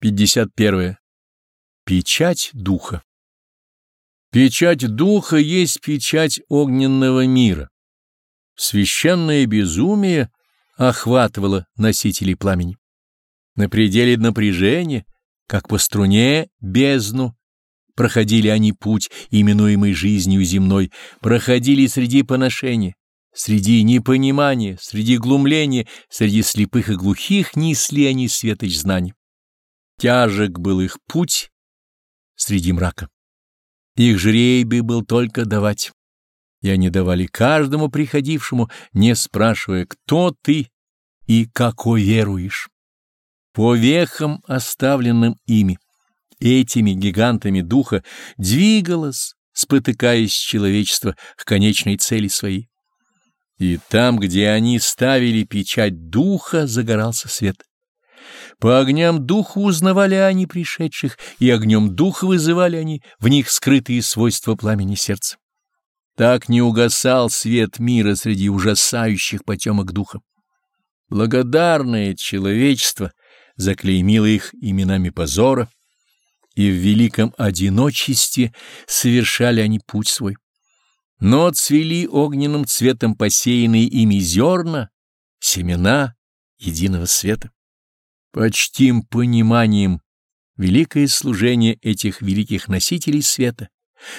51. Печать духа. Печать духа есть печать огненного мира. Священное безумие охватывало носителей пламени. На пределе напряжения, как по струне бездну, проходили они путь, именуемый жизнью земной, проходили среди поношения, среди непонимания, среди глумления, среди слепых и глухих несли они светоч знаний. Тяжек был их путь среди мрака. Их жребий был только давать. И они давали каждому приходившему, не спрашивая, кто ты и какой веруешь. По вехам, оставленным ими, этими гигантами духа, двигалось, спотыкаясь человечество к конечной цели своей. И там, где они ставили печать духа, загорался свет. По огням духа узнавали они пришедших, и огнем духа вызывали они в них скрытые свойства пламени сердца. Так не угасал свет мира среди ужасающих потемок духа. Благодарное человечество заклеймило их именами позора, и в великом одиночестве совершали они путь свой. Но цвели огненным цветом посеянные ими зерна, семена единого света. Почтим пониманием великое служение этих великих носителей света,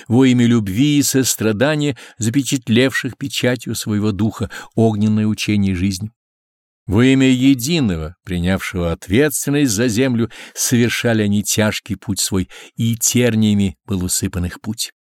во имя любви и сострадания, запечатлевших печатью своего духа огненное учение жизни. Во имя единого, принявшего ответственность за землю, совершали они тяжкий путь свой, и терниями был усыпан их путь.